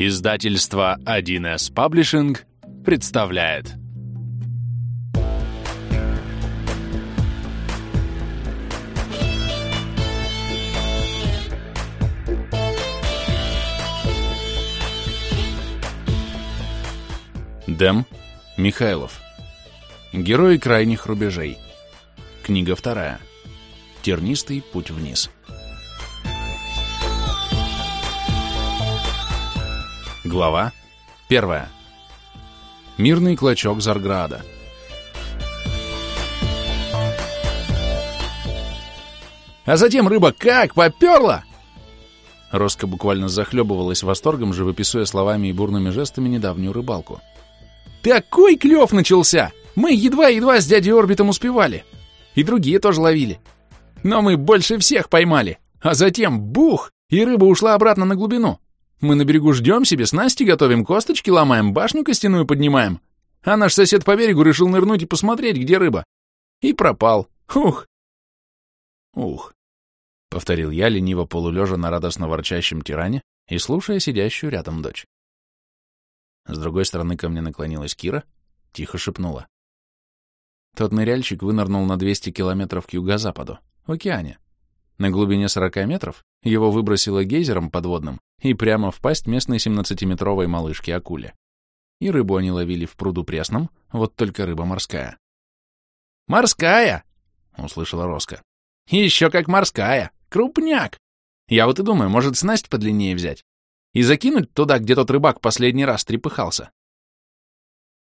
Издательство 1С Паблишинг представляет. Дэм Михайлов. Герои крайних рубежей Книга вторая. Тернистый путь вниз Глава первая. Мирный клочок Зарграда. А затем рыба как поперла! Роско буквально захлебывалась восторгом, живописуя словами и бурными жестами недавнюю рыбалку. «Такой клев начался! Мы едва-едва с дядей Орбитом успевали. И другие тоже ловили. Но мы больше всех поймали. А затем бух, и рыба ушла обратно на глубину. Мы на берегу ждем себе, снасти готовим, косточки ломаем, башню костяную поднимаем. А наш сосед по берегу решил нырнуть и посмотреть, где рыба. И пропал. Ух! Ух! — повторил я, лениво полулежа на радостно ворчащем тиране и слушая сидящую рядом дочь. С другой стороны ко мне наклонилась Кира, тихо шепнула. Тот ныряльщик вынырнул на 200 километров к юго-западу, в океане. На глубине 40 метров его выбросило гейзером подводным и прямо в пасть местной 17-метровой малышки-акуле. И рыбу они ловили в пруду пресном, вот только рыба морская. «Морская!» — услышала Роска. «Еще как морская! Крупняк! Я вот и думаю, может, снасть подлиннее взять и закинуть туда, где тот рыбак последний раз трепыхался».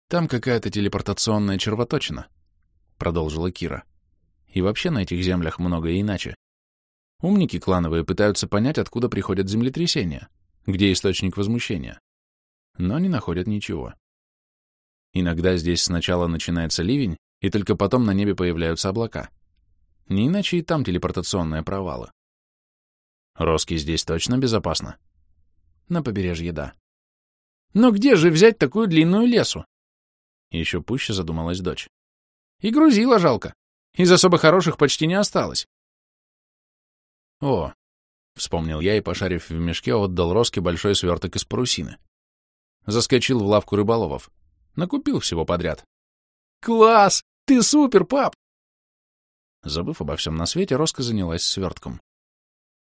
«Там какая-то телепортационная червоточина», — продолжила Кира. «И вообще на этих землях многое иначе. Умники клановые пытаются понять, откуда приходят землетрясения, где источник возмущения, но не находят ничего. Иногда здесь сначала начинается ливень, и только потом на небе появляются облака. Не иначе и там телепортационные провалы. Роски здесь точно безопасно? На побережье, да. Но где же взять такую длинную лесу? Еще пуще задумалась дочь. И грузила жалко. Из особо хороших почти не осталось. «О!» — вспомнил я и, пошарив в мешке, отдал Роске большой сверток из парусины. Заскочил в лавку рыболовов. Накупил всего подряд. «Класс! Ты супер, пап!» Забыв обо всем на свете, Роска занялась свертком.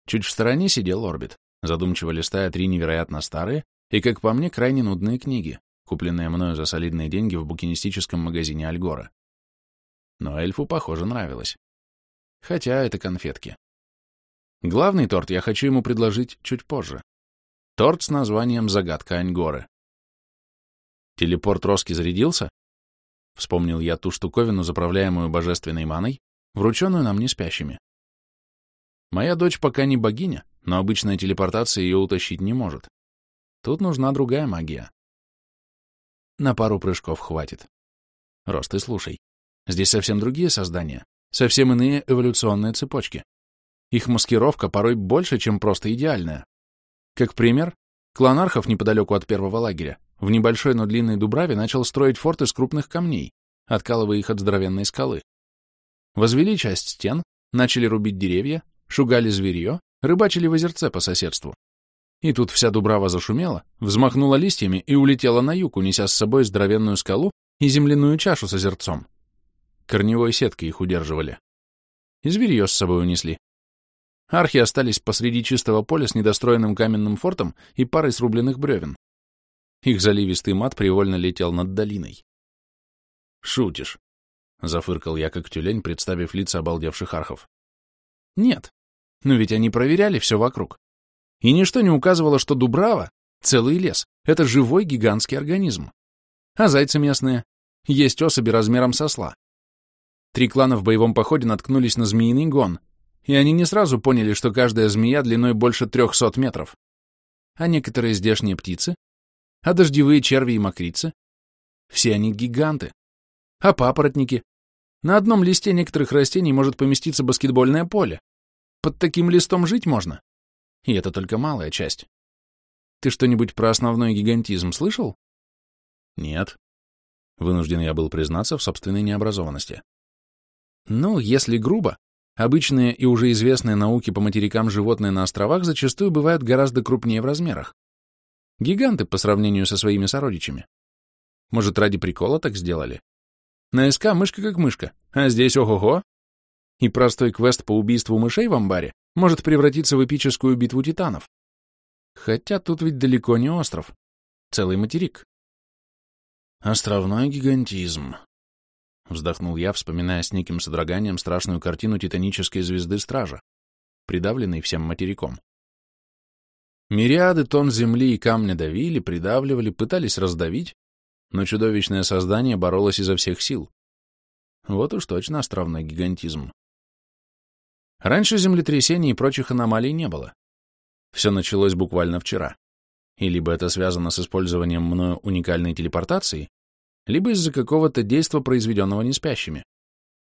Чуть в стороне сидел Орбит, задумчиво листая три невероятно старые и, как по мне, крайне нудные книги, купленные мною за солидные деньги в букинистическом магазине Альгора. Но эльфу, похоже, нравилось. Хотя это конфетки. Главный торт я хочу ему предложить чуть позже. Торт с названием «Загадка Аньгоры». Телепорт Роски зарядился? Вспомнил я ту штуковину, заправляемую божественной маной, врученную нам не спящими. Моя дочь пока не богиня, но обычная телепортация ее утащить не может. Тут нужна другая магия. На пару прыжков хватит. Рост, ты слушай. Здесь совсем другие создания, совсем иные эволюционные цепочки. Их маскировка порой больше, чем просто идеальная. Как пример, клан Архов неподалеку от первого лагеря в небольшой, но длинной дубраве начал строить форт из крупных камней, откалывая их от здоровенной скалы. Возвели часть стен, начали рубить деревья, шугали зверье, рыбачили в озерце по соседству. И тут вся дубрава зашумела, взмахнула листьями и улетела на юг, унеся с собой здоровенную скалу и земляную чашу с озерцом. Корневой сеткой их удерживали. И зверье с собой унесли. Архи остались посреди чистого поля с недостроенным каменным фортом и парой срубленных бревен. Их заливистый мат привольно летел над долиной. «Шутишь», — зафыркал я, как тюлень, представив лица обалдевших архов. «Нет, но ведь они проверяли все вокруг. И ничто не указывало, что Дубрава — целый лес, это живой гигантский организм. А зайцы местные? Есть особи размером со сла. Три клана в боевом походе наткнулись на змеиный гон, и они не сразу поняли, что каждая змея длиной больше трехсот метров. А некоторые здешние птицы, а дождевые черви и мокрицы, все они гиганты. А папоротники? На одном листе некоторых растений может поместиться баскетбольное поле. Под таким листом жить можно. И это только малая часть. Ты что-нибудь про основной гигантизм слышал? Нет. Вынужден я был признаться в собственной необразованности. Ну, если грубо, Обычные и уже известные науки по материкам животные на островах зачастую бывают гораздо крупнее в размерах. Гиганты по сравнению со своими сородичами. Может, ради прикола так сделали? На СК мышка как мышка, а здесь ого-го. И простой квест по убийству мышей в амбаре может превратиться в эпическую битву титанов. Хотя тут ведь далеко не остров. Целый материк. Островной гигантизм. Вздохнул я, вспоминая с неким содроганием страшную картину титанической звезды Стража, придавленной всем материком. Мириады тонн земли и камня давили, придавливали, пытались раздавить, но чудовищное создание боролось изо всех сил. Вот уж точно островной гигантизм. Раньше землетрясений и прочих аномалий не было. Все началось буквально вчера. И либо это связано с использованием мною уникальной телепортации, либо из-за какого-то действа, произведенного неспящими.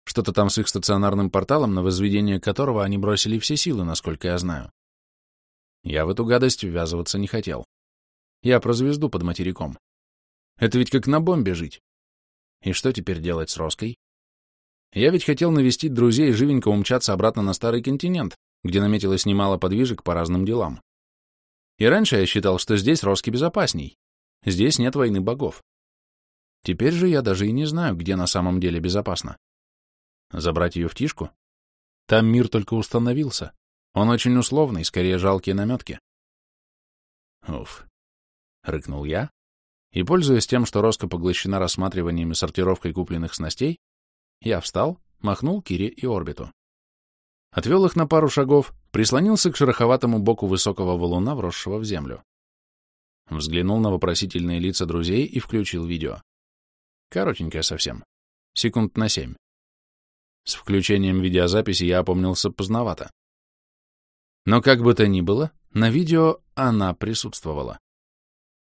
Что-то там с их стационарным порталом, на возведение которого они бросили все силы, насколько я знаю. Я в эту гадость ввязываться не хотел. Я про звезду под материком. Это ведь как на бомбе жить. И что теперь делать с Роской? Я ведь хотел навестить друзей и живенько умчаться обратно на Старый континент, где наметилось немало подвижек по разным делам. И раньше я считал, что здесь Роске безопасней. Здесь нет войны богов. Теперь же я даже и не знаю, где на самом деле безопасно. Забрать ее в Тишку? Там мир только установился. Он очень условный, скорее жалкие наметки. Уф. Рыкнул я, и, пользуясь тем, что Роско поглощена рассматриванием и сортировкой купленных снастей, я встал, махнул Кире и орбиту. Отвел их на пару шагов, прислонился к шероховатому боку высокого валуна, вросшего в землю. Взглянул на вопросительные лица друзей и включил видео. Коротенькое совсем. Секунд на семь. С включением видеозаписи я опомнился поздновато. Но как бы то ни было, на видео она присутствовала.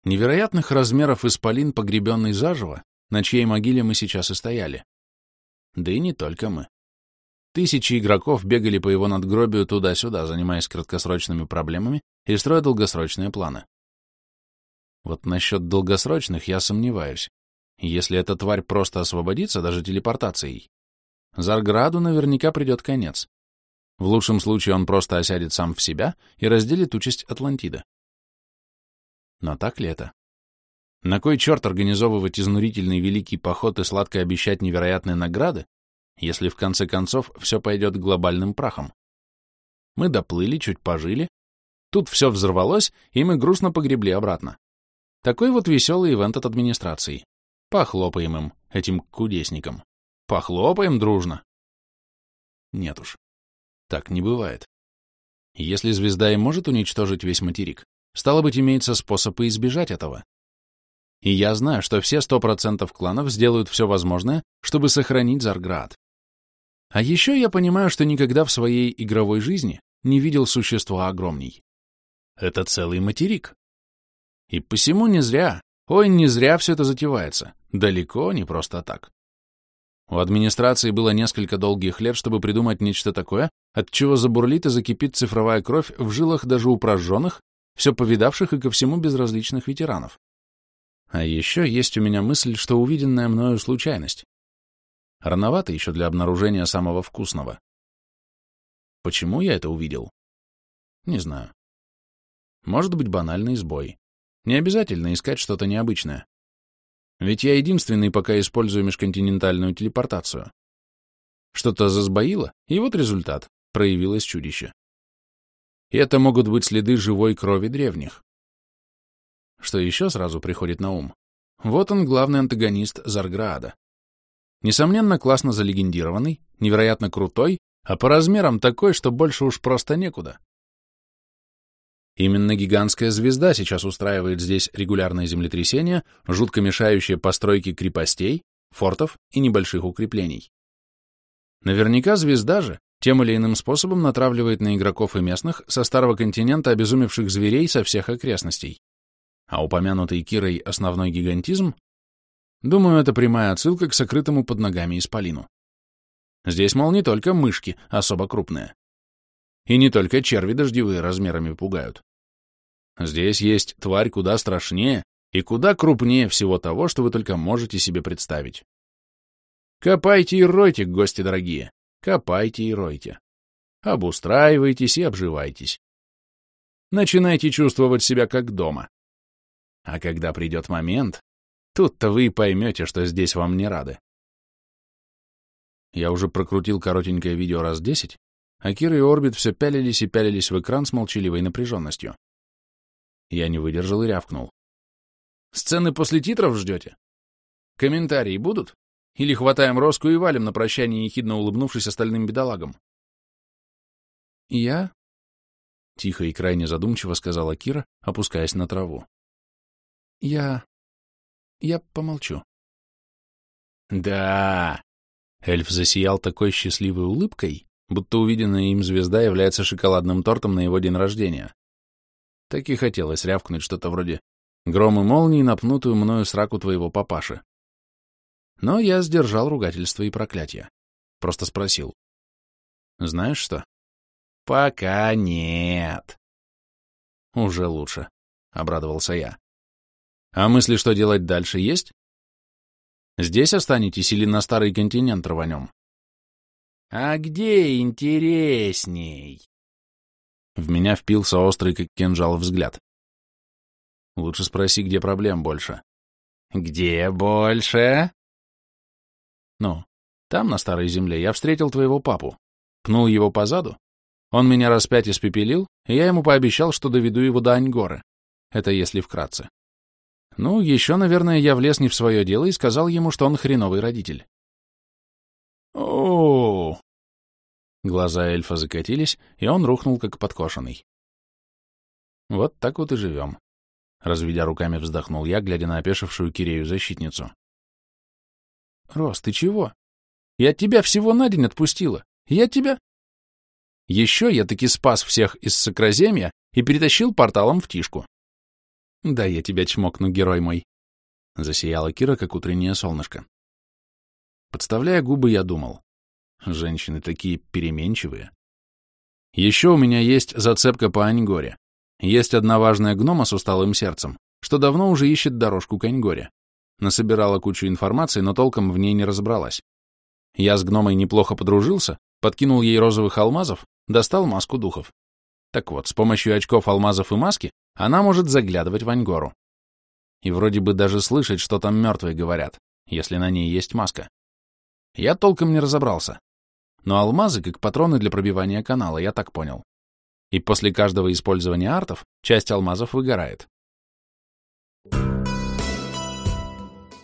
Невероятных размеров исполин, погребенный заживо, на чьей могиле мы сейчас и стояли. Да и не только мы. Тысячи игроков бегали по его надгробию туда-сюда, занимаясь краткосрочными проблемами и строя долгосрочные планы. Вот насчет долгосрочных я сомневаюсь. Если эта тварь просто освободится, даже телепортацией, Зарграду наверняка придет конец. В лучшем случае он просто осядет сам в себя и разделит участь Атлантида. Но так ли это? На кой черт организовывать изнурительный великий поход и сладко обещать невероятные награды, если в конце концов все пойдет глобальным прахом? Мы доплыли, чуть пожили, тут все взорвалось, и мы грустно погребли обратно. Такой вот веселый ивент от администрации. Похлопаем им, этим кудесникам. Похлопаем дружно. Нет уж, так не бывает. Если звезда и может уничтожить весь материк, Стало быть, имеется способ и избежать этого. И я знаю, что все сто процентов кланов сделают все возможное, чтобы сохранить Зарград. А еще я понимаю, что никогда в своей игровой жизни не видел существа огромней. Это целый материк. И посему не зря, ой, не зря все это затевается. Далеко не просто так. У администрации было несколько долгих лет, чтобы придумать нечто такое, от чего забурлит и закипит цифровая кровь в жилах даже у прожженных, все повидавших и ко всему безразличных ветеранов. А еще есть у меня мысль, что увиденная мною случайность. Рановато еще для обнаружения самого вкусного. Почему я это увидел? Не знаю. Может быть, банальный сбой. Не обязательно искать что-то необычное. Ведь я единственный пока использую межконтинентальную телепортацию. Что-то засбоило, и вот результат. Проявилось чудище. И это могут быть следы живой крови древних. Что еще сразу приходит на ум? Вот он, главный антагонист Зарграада. Несомненно, классно залегендированный, невероятно крутой, а по размерам такой, что больше уж просто некуда. Именно гигантская звезда сейчас устраивает здесь регулярные землетрясения, жутко мешающие постройке крепостей, фортов и небольших укреплений. Наверняка звезда же тем или иным способом натравливает на игроков и местных со старого континента обезумевших зверей со всех окрестностей. А упомянутый Кирой основной гигантизм, думаю, это прямая отсылка к сокрытому под ногами исполину. Здесь, мол, не только мышки особо крупные. И не только черви дождевые размерами пугают. Здесь есть тварь куда страшнее и куда крупнее всего того, что вы только можете себе представить. Копайте и ройте, гости дорогие. Копайте и ройте. Обустраивайтесь и обживайтесь. Начинайте чувствовать себя как дома. А когда придет момент, тут-то вы и поймете, что здесь вам не рады. Я уже прокрутил коротенькое видео раз десять, а Кира и Орбит все пялились и пялились в экран с молчаливой напряженностью. Я не выдержал и рявкнул. «Сцены после титров ждете? Комментарии будут? Или хватаем Роску и валим на прощание, ехидно улыбнувшись остальным бедолагам?» «Я?» — тихо и крайне задумчиво сказала Кира, опускаясь на траву. «Я... я помолчу». «Да!» — эльф засиял такой счастливой улыбкой, будто увиденная им звезда является шоколадным тортом на его день рождения. Так и хотелось рявкнуть что-то вроде «Гром и молнии, напнутую мною сраку твоего папаши». Но я сдержал ругательство и проклятие. Просто спросил. «Знаешь что?» «Пока нет». «Уже лучше», — обрадовался я. «А мысли, что делать дальше, есть?» «Здесь останетесь или на старый континент рванем?» «А где интересней?» В меня впился острый, как кинжал, взгляд. Лучше спроси, где проблем больше. «Где больше?» «Ну, там, на Старой Земле, я встретил твоего папу. Пнул его по заду. Он меня раз пять испепелил, и я ему пообещал, что доведу его до Аньгоры. Это если вкратце. Ну, еще, наверное, я влез не в свое дело и сказал ему, что он хреновый родитель. О, Глаза эльфа закатились, и он рухнул, как подкошенный. Вот так вот и живем. Разведя руками, вздохнул я, глядя на опешившую Кирею-защитницу. Рос, ты чего? Я тебя всего на день отпустила. Я тебя... Еще я таки спас всех из Сокраземья и перетащил порталом в Тишку. Да я тебя чмокну, герой мой. Засияла Кира, как утреннее солнышко. Подставляя губы, я думал. Женщины такие переменчивые. Еще у меня есть зацепка по Аньгоре. Есть одна важная гнома с усталым сердцем, что давно уже ищет дорожку к Аньгоре. Насобирала кучу информации, но толком в ней не разобралась. Я с гномой неплохо подружился, подкинул ей розовых алмазов, достал маску духов. Так вот, с помощью очков алмазов и маски она может заглядывать в Аньгору. И вроде бы даже слышать, что там мертвые говорят, если на ней есть маска. Я толком не разобрался, но алмазы как патроны для пробивания канала, я так понял. И после каждого использования артов часть алмазов выгорает.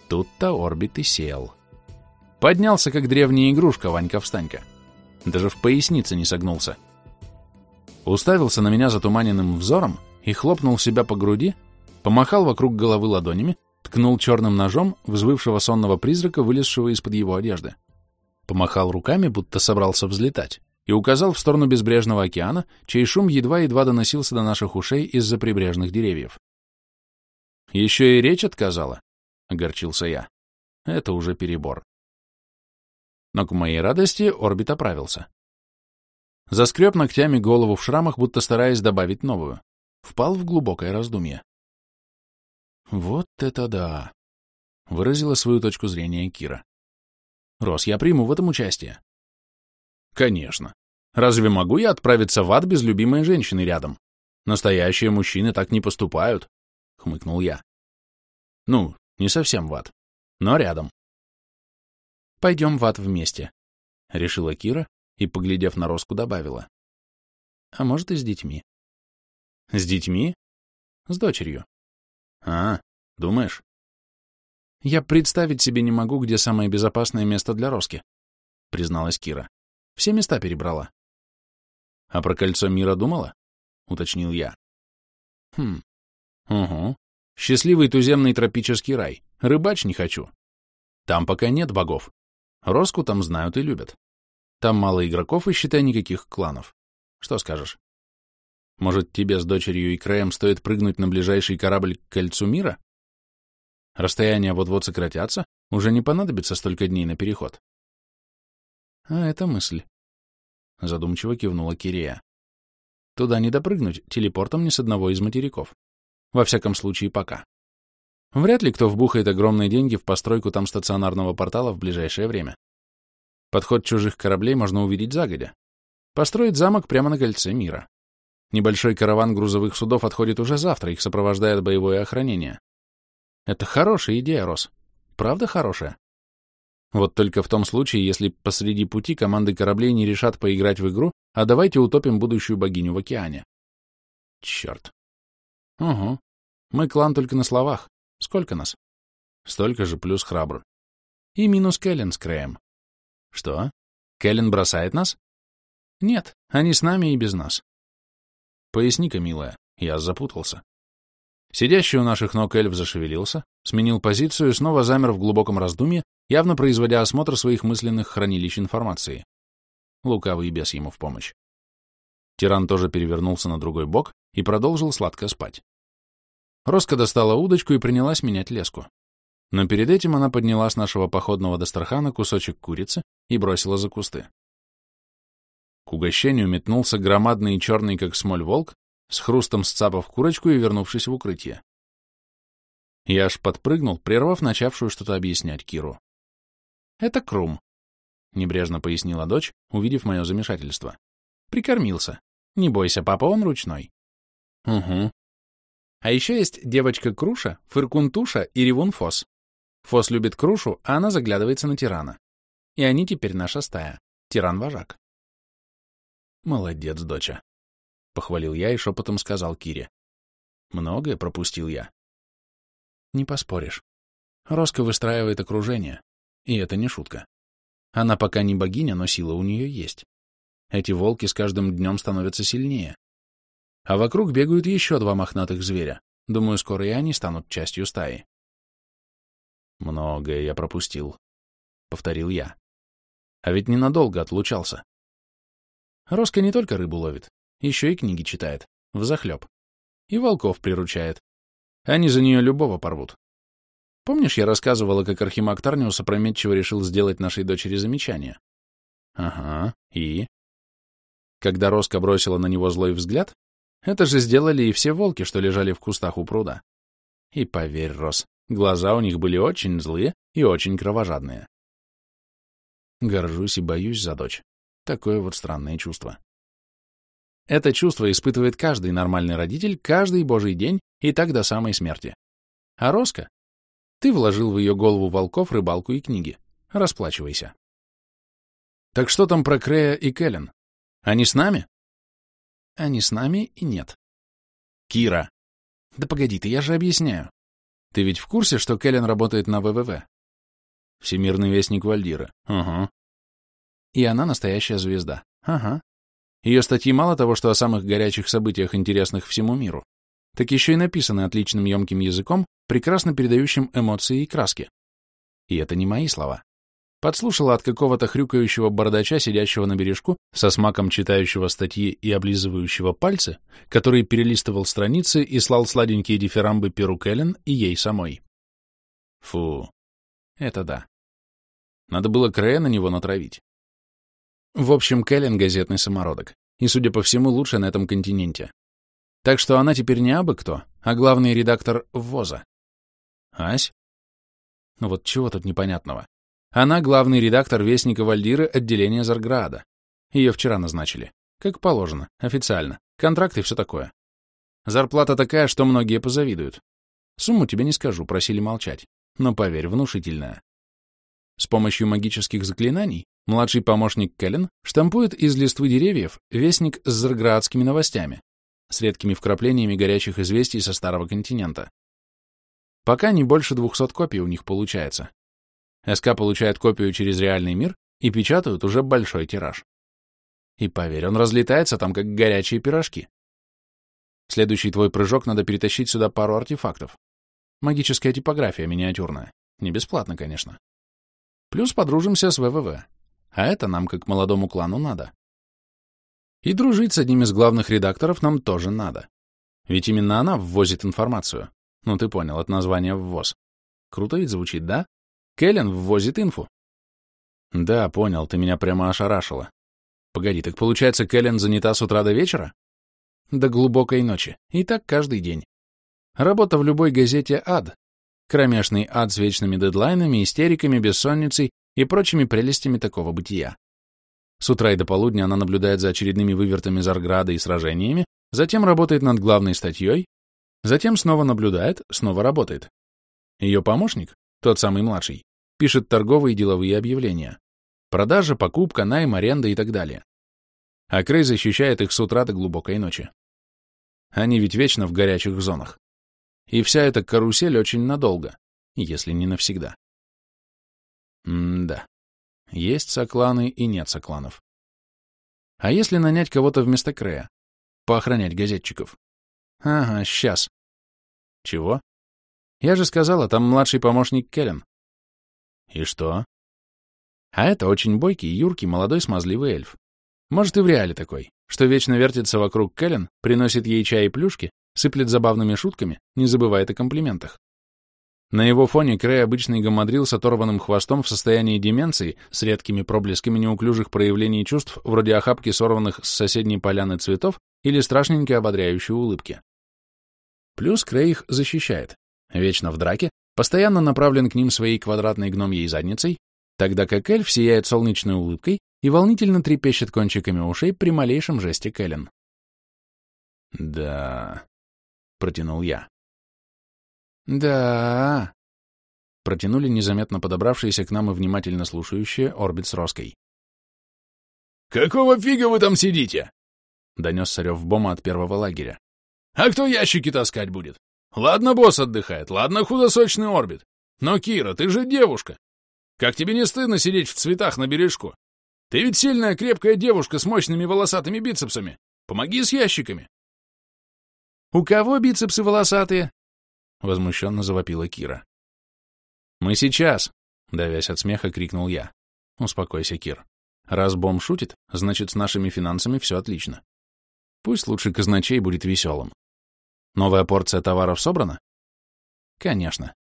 Тут-то орбит и сел. Поднялся, как древняя игрушка Ванька-встанька. Даже в пояснице не согнулся. Уставился на меня затуманенным взором и хлопнул себя по груди, помахал вокруг головы ладонями, ткнул черным ножом взвывшего сонного призрака, вылезшего из-под его одежды помахал руками, будто собрался взлетать, и указал в сторону безбрежного океана, чей шум едва-едва доносился до наших ушей из-за прибрежных деревьев. «Еще и речь отказала», — огорчился я. «Это уже перебор». Но к моей радости орбит оправился. Заскреб ногтями голову в шрамах, будто стараясь добавить новую. Впал в глубокое раздумье. «Вот это да!» — выразила свою точку зрения Кира. Рос, я приму в этом участие. Конечно. Разве могу я отправиться в ад без любимой женщины рядом? Настоящие мужчины так не поступают, — хмыкнул я. Ну, не совсем в ад, но рядом. Пойдем в ад вместе, — решила Кира и, поглядев на Роску, добавила. А может, и с детьми. С детьми? С дочерью. А, думаешь? «Я представить себе не могу, где самое безопасное место для Роски», — призналась Кира. «Все места перебрала». «А про кольцо мира думала?» — уточнил я. «Хм. Угу. Счастливый туземный тропический рай. Рыбач не хочу. Там пока нет богов. Роску там знают и любят. Там мало игроков и, считай, никаких кланов. Что скажешь? Может, тебе с дочерью и краем стоит прыгнуть на ближайший корабль к кольцу мира? Расстояния вот-вот сократятся, уже не понадобится столько дней на переход. А это мысль. Задумчиво кивнула Кирия. Туда не допрыгнуть телепортом ни с одного из материков. Во всяком случае, пока. Вряд ли кто вбухает огромные деньги в постройку там стационарного портала в ближайшее время. Подход чужих кораблей можно увидеть загодя. Построить замок прямо на кольце мира. Небольшой караван грузовых судов отходит уже завтра, их сопровождает боевое охранение. Это хорошая идея, Рос. Правда хорошая? Вот только в том случае, если посреди пути команды кораблей не решат поиграть в игру, а давайте утопим будущую богиню в океане. Черт. Угу. Мы клан только на словах. Сколько нас? Столько же плюс храбр. И минус Кэлен с Крэем. Что? Кэлен бросает нас? Нет, они с нами и без нас. Поясни-ка, милая, я запутался. Сидящий у наших ног эльф зашевелился, сменил позицию и снова замер в глубоком раздумье, явно производя осмотр своих мысленных хранилищ информации. Лукавый бес ему в помощь. Тиран тоже перевернулся на другой бок и продолжил сладко спать. Роска достала удочку и принялась менять леску. Но перед этим она подняла с нашего походного Дастрахана кусочек курицы и бросила за кусты. К угощению метнулся громадный черный, как смоль, волк, с хрустом сцапав курочку и вернувшись в укрытие. Я аж подпрыгнул, прервав начавшую что-то объяснять Киру. «Это Крум», — небрежно пояснила дочь, увидев мое замешательство. «Прикормился. Не бойся, папа, он ручной». «Угу». А еще есть девочка Круша, Фыркунтуша и Ревун Фос. Фос любит Крушу, а она заглядывается на тирана. И они теперь наша стая. Тиран-вожак. Молодец, доча. Похвалил я и шепотом сказал Кире. Многое пропустил я. Не поспоришь. Роско выстраивает окружение. И это не шутка. Она пока не богиня, но сила у нее есть. Эти волки с каждым днем становятся сильнее. А вокруг бегают еще два мохнатых зверя. Думаю, скоро и они станут частью стаи. Многое я пропустил, — повторил я. А ведь ненадолго отлучался. Роско не только рыбу ловит, еще и книги читает, взахлеб. И волков приручает. Они за нее любого порвут. Помнишь, я рассказывала, как Архимаг Тарниус опрометчиво решил сделать нашей дочери замечание? Ага, и? Когда Роско бросила на него злой взгляд, это же сделали и все волки, что лежали в кустах у пруда. И поверь, Рос, глаза у них были очень злые и очень кровожадные. Горжусь и боюсь за дочь. Такое вот странное чувство. Это чувство испытывает каждый нормальный родитель каждый божий день и так до самой смерти. А Роско ты вложил в ее голову волков, рыбалку и книги. Расплачивайся. Так что там про Крея и Кэлен? Они с нами? Они с нами и нет. Кира. Да погоди ты, я же объясняю. Ты ведь в курсе, что Кэлен работает на ВВВ? Всемирный вестник Вальдира. Ага. И она настоящая звезда. Ага. Ее статьи мало того, что о самых горячих событиях, интересных всему миру, так еще и написаны отличным емким языком, прекрасно передающим эмоции и краски. И это не мои слова. Подслушала от какого-то хрюкающего бардача, сидящего на бережку, со смаком читающего статьи и облизывающего пальцы, который перелистывал страницы и слал сладенькие дифирамбы Перу Кэлен и ей самой. Фу, это да. Надо было Крея на него натравить. В общем, Кэлен — газетный самородок, и, судя по всему, лучше на этом континенте. Так что она теперь не абы кто, а главный редактор ВОЗа. Ась? Ну вот чего тут непонятного? Она главный редактор Вестника Вальдиры отделения Зарграда. Ее вчера назначили. Как положено, официально. Контракт и все такое. Зарплата такая, что многие позавидуют. Сумму тебе не скажу, просили молчать. Но поверь, внушительная. С помощью магических заклинаний младший помощник Кэлен штампует из листвы деревьев вестник с зарградскими новостями, с редкими вкраплениями горячих известий со Старого континента. Пока не больше 200 копий у них получается. СК получает копию через реальный мир и печатают уже большой тираж. И поверь, он разлетается там, как горячие пирожки. Следующий твой прыжок надо перетащить сюда пару артефактов. Магическая типография миниатюрная. Не бесплатно, конечно. Плюс подружимся с ВВВ. А это нам, как молодому клану, надо. И дружить с одним из главных редакторов нам тоже надо. Ведь именно она ввозит информацию. Ну, ты понял, от названия «ввоз». Круто ведь звучит, да? Кэлен ввозит инфу. Да, понял, ты меня прямо ошарашила. Погоди, так получается, Кэлен занята с утра до вечера? До глубокой ночи. И так каждый день. Работа в любой газете — ад. Кромешный ад с вечными дедлайнами, истериками, бессонницей и прочими прелестями такого бытия. С утра и до полудня она наблюдает за очередными вывертами Зарграда и сражениями, затем работает над главной статьей, затем снова наблюдает, снова работает. Ее помощник, тот самый младший, пишет торговые и деловые объявления. Продажа, покупка, найм, аренда и так далее. А Крей защищает их с утра до глубокой ночи. Они ведь вечно в горячих зонах. И вся эта карусель очень надолго, если не навсегда. М-да. Есть сокланы и нет сокланов. А если нанять кого-то вместо Крея? Поохранять газетчиков? Ага, сейчас. Чего? Я же сказала, там младший помощник Келлен. И что? А это очень бойкий, юркий, молодой смазливый эльф. Может, и в реале такой, что вечно вертится вокруг Келлен, приносит ей чай и плюшки, сыплет забавными шутками, не забывает о комплиментах. На его фоне Крей обычный гамадрил с оторванным хвостом в состоянии деменции с редкими проблесками неуклюжих проявлений чувств вроде охапки сорванных с соседней поляны цветов или страшненькой ободряющей улыбки. Плюс Крей их защищает. Вечно в драке, постоянно направлен к ним своей квадратной гномьей задницей, тогда как эльф сияет солнечной улыбкой и волнительно трепещет кончиками ушей при малейшем жесте Кэлен. «Да...» — протянул я. «Да...» — протянули незаметно подобравшиеся к нам и внимательно слушающие Орбит с Роской. «Какого фига вы там сидите?» — донес Сарев Бома от первого лагеря. «А кто ящики таскать будет? Ладно, босс отдыхает, ладно, худосочный Орбит. Но, Кира, ты же девушка. Как тебе не стыдно сидеть в цветах на бережку? Ты ведь сильная, крепкая девушка с мощными волосатыми бицепсами. Помоги с ящиками. «У кого бицепсы волосатые?» — возмущенно завопила Кира. «Мы сейчас!» — давясь от смеха, крикнул я. «Успокойся, Кир. Раз бомб шутит, значит, с нашими финансами все отлично. Пусть лучше казначей будет веселым. Новая порция товаров собрана? Конечно.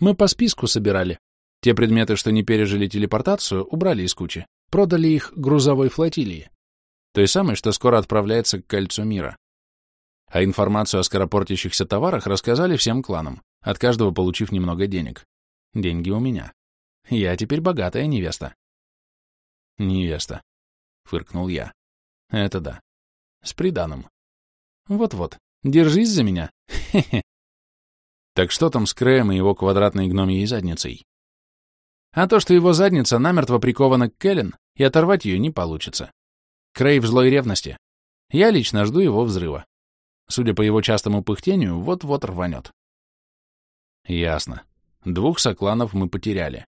Мы по списку собирали. Те предметы, что не пережили телепортацию, убрали из кучи. Продали их грузовой флотилии. Той самой, что скоро отправляется к Кольцу Мира. А информацию о скоропортящихся товарах рассказали всем кланам, от каждого получив немного денег. Деньги у меня. Я теперь богатая невеста. Невеста. Фыркнул я. Это да. С приданым. Вот-вот. Держись за меня. Хе-хе. Так что там с Крэем и его квадратной гномьей задницей? А то, что его задница намертво прикована к Кэлен, и оторвать ее не получится. Крей в злой ревности. Я лично жду его взрыва. Судя по его частому пыхтению, вот-вот рванет. Ясно. Двух сокланов мы потеряли.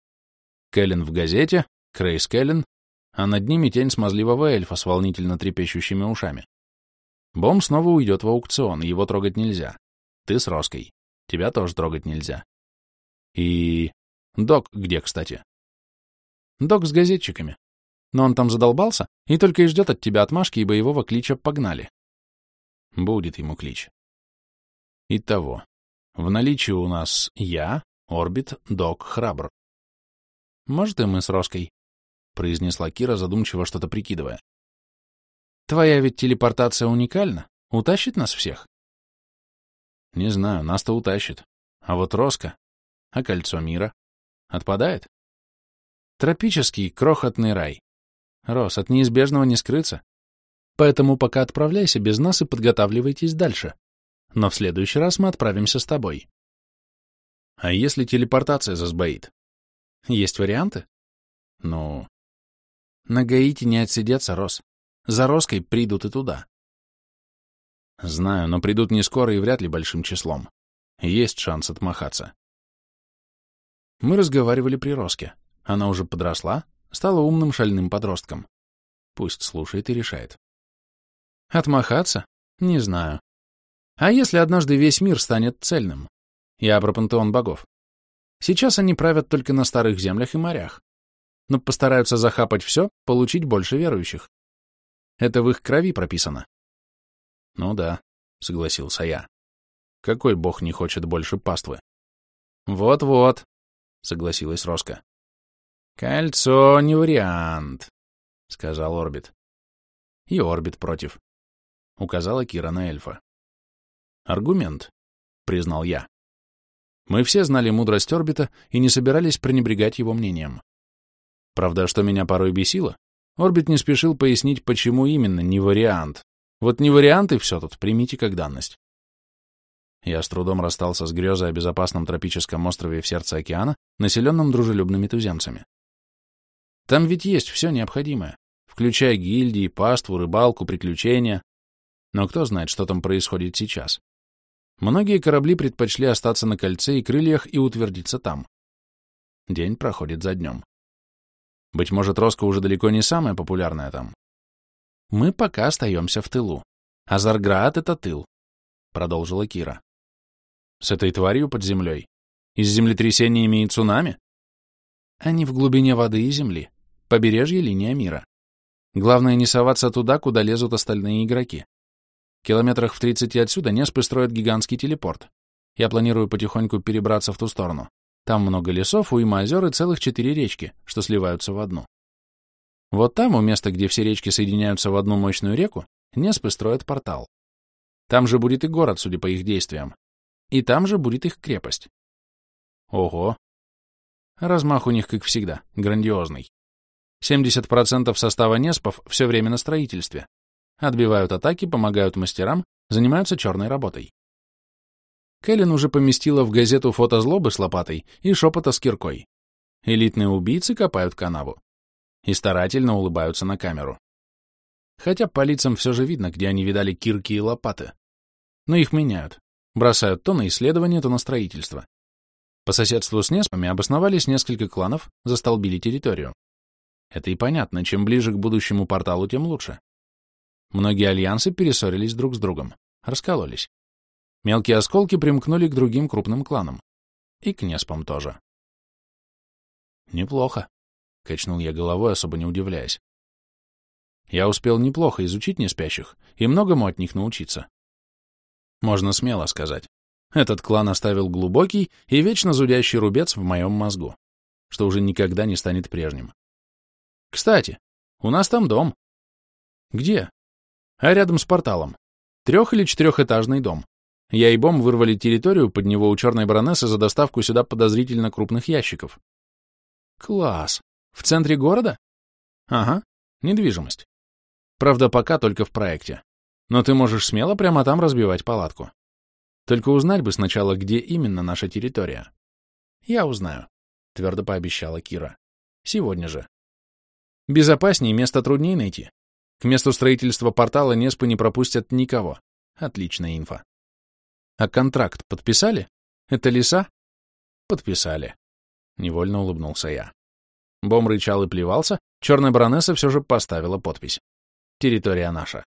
Кэлен в газете, Крей с Кэлен, а над ними тень смазливого эльфа с волнительно трепещущими ушами. Бом снова уйдет в аукцион, его трогать нельзя. Ты с Роской. Тебя тоже трогать нельзя. И... Док где, кстати? Док с газетчиками. Но он там задолбался и только и ждет от тебя отмашки и боевого клича «погнали». Будет ему клич. Итого, в наличии у нас я, Орбит, Док, Храбр. Может, и мы с Роской, — произнесла Кира, задумчиво что-то прикидывая. Твоя ведь телепортация уникальна. Утащит нас всех? Не знаю, нас-то утащит. А вот Роска, а кольцо мира? Отпадает? Тропический, крохотный рай. Рос, от неизбежного не скрыться. Поэтому пока отправляйся без нас и подготавливайтесь дальше. Но в следующий раз мы отправимся с тобой. А если телепортация засбоит? Есть варианты? Ну... На Гаити не отсидеться, Рос. За Роской придут и туда. Знаю, но придут не скоро и вряд ли большим числом. Есть шанс отмахаться. Мы разговаривали при Роске. Она уже подросла, стала умным шальным подростком. Пусть слушает и решает. Отмахаться? Не знаю. А если однажды весь мир станет цельным? Я про пантеон богов. Сейчас они правят только на старых землях и морях. Но постараются захапать все, получить больше верующих. Это в их крови прописано. Ну да, согласился я. Какой бог не хочет больше паствы? Вот-вот, согласилась Роска. Кольцо не вариант, сказал Орбит. И Орбит против. Указала Кира на эльфа. Аргумент, признал я. Мы все знали мудрость Орбита и не собирались пренебрегать его мнением. Правда, что меня порой бесило, Орбит не спешил пояснить, почему именно не вариант. Вот не вариант и все тут, примите как данность. Я с трудом расстался с грезой о безопасном тропическом острове в сердце океана, населенном дружелюбными туземцами. Там ведь есть все необходимое, включая гильдии, паству, рыбалку, приключения. Но кто знает, что там происходит сейчас. Многие корабли предпочли остаться на кольце и крыльях и утвердиться там. День проходит за днем. Быть может, Роско уже далеко не самая популярная там. Мы пока остаемся в тылу. Азарград — это тыл, — продолжила Кира. С этой тварью под землей? Из землетрясениями и цунами? Они в глубине воды и земли. Побережье — линия мира. Главное не соваться туда, куда лезут остальные игроки. Километрах в 30 отсюда Неспы строят гигантский телепорт. Я планирую потихоньку перебраться в ту сторону. Там много лесов, уйма озер и целых четыре речки, что сливаются в одну. Вот там, у места, где все речки соединяются в одну мощную реку, Неспы строят портал. Там же будет и город, судя по их действиям. И там же будет их крепость. Ого. Размах у них, как всегда, грандиозный. 70% состава Неспов все время на строительстве. Отбивают атаки, помогают мастерам, занимаются черной работой. Кэлен уже поместила в газету фото злобы с лопатой и шепота с киркой. Элитные убийцы копают канаву. И старательно улыбаются на камеру. Хотя по лицам все же видно, где они видали кирки и лопаты. Но их меняют. Бросают то на исследование, то на строительство. По соседству с Неспами обосновались несколько кланов, застолбили территорию. Это и понятно, чем ближе к будущему порталу, тем лучше. Многие альянсы перессорились друг с другом, раскололись. Мелкие осколки примкнули к другим крупным кланам. И к Неспам тоже. «Неплохо», — качнул я головой, особо не удивляясь. Я успел неплохо изучить неспящих и многому от них научиться. Можно смело сказать. Этот клан оставил глубокий и вечно зудящий рубец в моем мозгу, что уже никогда не станет прежним. Кстати, у нас там дом. Где? А рядом с порталом. Трех- или четырехэтажный дом. Я и Бом вырвали территорию под него у черной баронессы за доставку сюда подозрительно крупных ящиков. Класс. В центре города? Ага, недвижимость. Правда, пока только в проекте. Но ты можешь смело прямо там разбивать палатку. Только узнать бы сначала, где именно наша территория. Я узнаю, — твердо пообещала Кира. Сегодня же. Безопаснее, место труднее найти. К месту строительства портала Неспы не пропустят никого. Отличная инфа. А контракт подписали? Это леса? Подписали. Невольно улыбнулся я. Бом рычал и плевался, черная баронесса все же поставила подпись. Территория наша.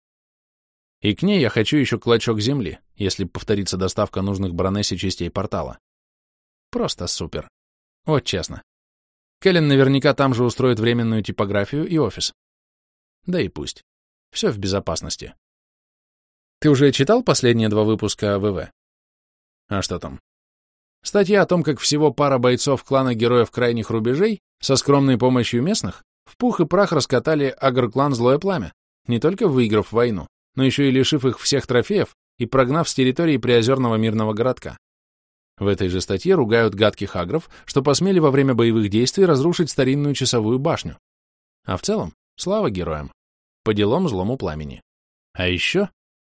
И к ней я хочу еще клочок земли, если повторится доставка нужных баронессе частей портала. Просто супер. Вот честно. Кэлен наверняка там же устроит временную типографию и офис. Да и пусть. Все в безопасности. Ты уже читал последние два выпуска ВВ? А что там? Статья о том, как всего пара бойцов клана Героев Крайних Рубежей со скромной помощью местных в пух и прах раскатали агроклан Злое Пламя, не только выиграв войну, но еще и лишив их всех трофеев и прогнав с территории приозерного мирного городка. В этой же статье ругают гадких агров, что посмели во время боевых действий разрушить старинную часовую башню. А в целом, слава героям. По делам злому пламени. А еще,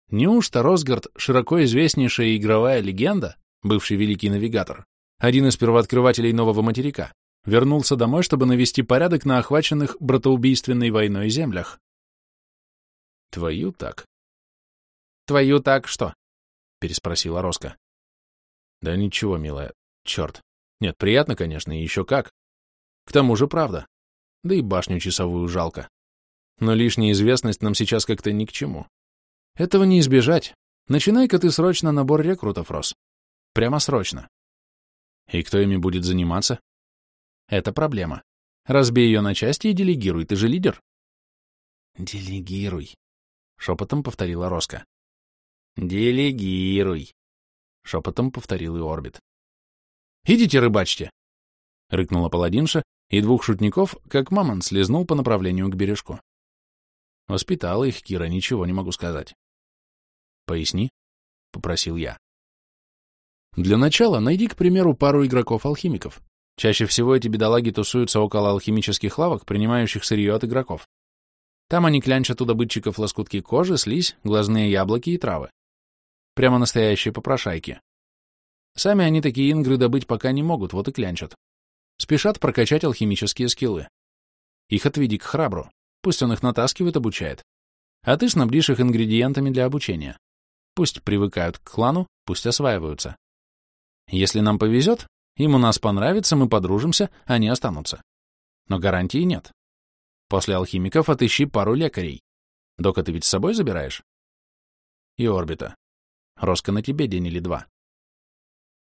неужто Росгард, широко известнейшая игровая легенда, бывший великий навигатор, один из первооткрывателей нового материка, вернулся домой, чтобы навести порядок на охваченных братоубийственной войной землях? Твою так. Твою так что? Переспросила Роска. Да ничего, милая. Черт. Нет, приятно, конечно, и еще как. К тому же правда. Да и башню часовую жалко. Но лишняя известность нам сейчас как-то ни к чему. Этого не избежать. Начинай-ка ты срочно набор рекрутов, Рос. Прямо срочно. И кто ими будет заниматься? Это проблема. Разбей ее на части и делегируй, ты же лидер. Делегируй, — шепотом повторила Роска. «Делегируй», — шепотом повторил и Орбит. «Идите рыбачьте!» — рыкнула паладинша, и двух шутников, как мамонт, слезнул по направлению к бережку. Воспитала их Кира, ничего не могу сказать. «Поясни», — попросил я. «Для начала найди, к примеру, пару игроков-алхимиков. Чаще всего эти бедолаги тусуются около алхимических лавок, принимающих сырье от игроков. Там они клянчат у добытчиков лоскутки кожи, слизь, глазные яблоки и травы. Прямо настоящие попрошайки. Сами они такие ингры добыть пока не могут, вот и клянчат. Спешат прокачать алхимические скиллы. Их отведи к храбру. Пусть он их натаскивает, обучает. А ты снабдишь их ингредиентами для обучения. Пусть привыкают к клану, пусть осваиваются. Если нам повезет, им у нас понравится, мы подружимся, они останутся. Но гарантии нет. После алхимиков отыщи пару лекарей. Дока ты ведь с собой забираешь? И орбита. Роско на тебе день или два.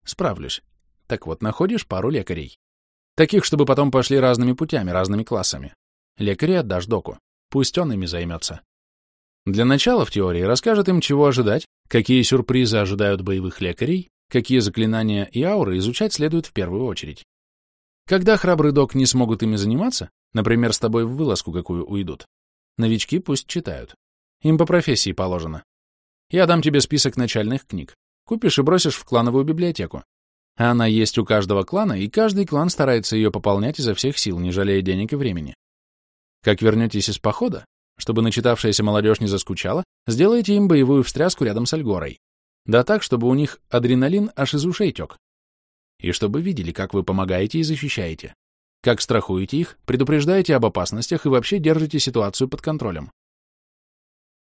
Справлюсь. Так вот, находишь пару лекарей. Таких, чтобы потом пошли разными путями, разными классами. Лекари отдашь доку. Пусть он ими займется. Для начала, в теории, расскажет им, чего ожидать, какие сюрпризы ожидают боевых лекарей, какие заклинания и ауры изучать следует в первую очередь. Когда храбрый док не смогут ими заниматься, например, с тобой в вылазку какую уйдут, новички пусть читают. Им по профессии положено. Я дам тебе список начальных книг. Купишь и бросишь в клановую библиотеку. Она есть у каждого клана, и каждый клан старается ее пополнять изо всех сил, не жалея денег и времени. Как вернетесь из похода, чтобы начитавшаяся молодежь не заскучала, сделайте им боевую встряску рядом с Альгорой. Да так, чтобы у них адреналин аж из ушей тек. И чтобы видели, как вы помогаете и защищаете. Как страхуете их, предупреждаете об опасностях и вообще держите ситуацию под контролем.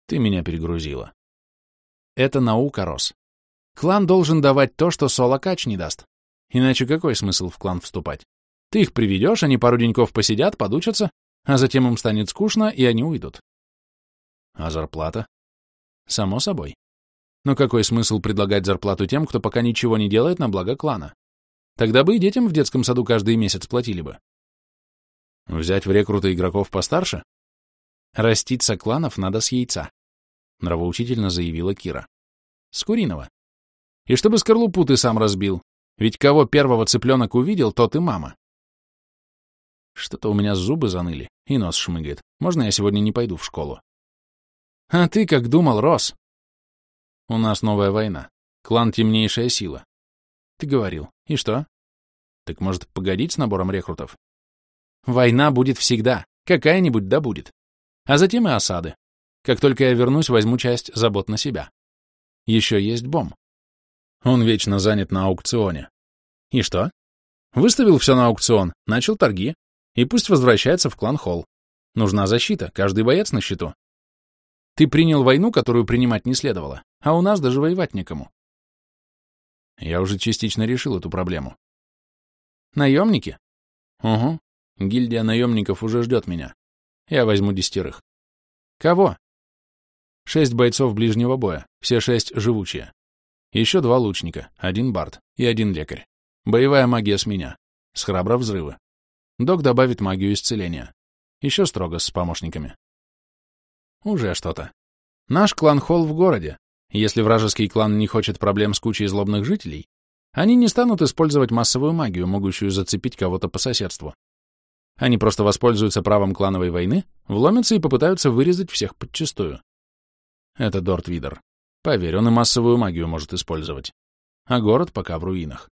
Ты меня перегрузила. Это наука, Рос. Клан должен давать то, что Солокач не даст. Иначе какой смысл в клан вступать? Ты их приведешь, они пару деньков посидят, подучатся, а затем им станет скучно, и они уйдут. А зарплата? Само собой. Но какой смысл предлагать зарплату тем, кто пока ничего не делает на благо клана? Тогда бы и детям в детском саду каждый месяц платили бы. Взять в рекруты игроков постарше? Раститься кланов надо с яйца, нравоучительно заявила Кира. С куриного. И чтобы скорлупу ты сам разбил. Ведь кого первого цыпленок увидел, тот и мама. Что-то у меня зубы заныли, и нос шмыгает. Можно я сегодня не пойду в школу? А ты как думал, Рос? У нас новая война. Клан — темнейшая сила. Ты говорил. И что? Так может, погодить с набором рекрутов? Война будет всегда. Какая-нибудь да будет. А затем и осады. Как только я вернусь, возьму часть забот на себя. Еще есть бомб. Он вечно занят на аукционе. И что? Выставил все на аукцион, начал торги. И пусть возвращается в клан Холл. Нужна защита, каждый боец на счету. Ты принял войну, которую принимать не следовало, а у нас даже воевать некому. Я уже частично решил эту проблему. Наемники? Угу. Гильдия наемников уже ждет меня. Я возьму десятерых. Кого? Шесть бойцов ближнего боя, все шесть живучие. Еще два лучника, один бард и один лекарь. Боевая магия с меня. С храбро взрывы. Док добавит магию исцеления. Еще строго с помощниками. Уже что-то. Наш клан Холл в городе. Если вражеский клан не хочет проблем с кучей злобных жителей, они не станут использовать массовую магию, могущую зацепить кого-то по соседству. Они просто воспользуются правом клановой войны, вломятся и попытаются вырезать всех подчистую. Это Дорт Видер. Поверь, он и массовую магию может использовать. А город пока в руинах.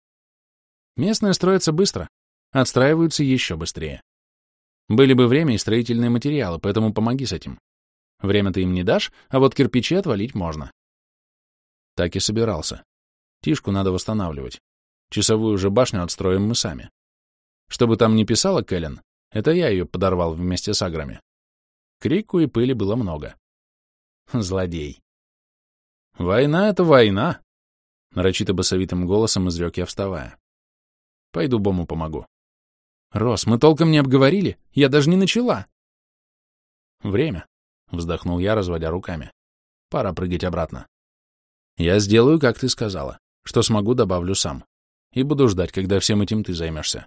Местные строятся быстро, отстраиваются еще быстрее. Были бы время и строительные материалы, поэтому помоги с этим. Время ты им не дашь, а вот кирпичи отвалить можно. Так и собирался. Тишку надо восстанавливать. Часовую же башню отстроим мы сами. Чтобы там не писала Кэлен, это я ее подорвал вместе с аграми. Крику и пыли было много. Злодей. «Война — это война!» — нарочито басовитым голосом изрек я, вставая. «Пойду Бому помогу». «Рос, мы толком не обговорили, я даже не начала». «Время», — вздохнул я, разводя руками. «Пора прыгать обратно». «Я сделаю, как ты сказала. Что смогу, добавлю сам. И буду ждать, когда всем этим ты займешься.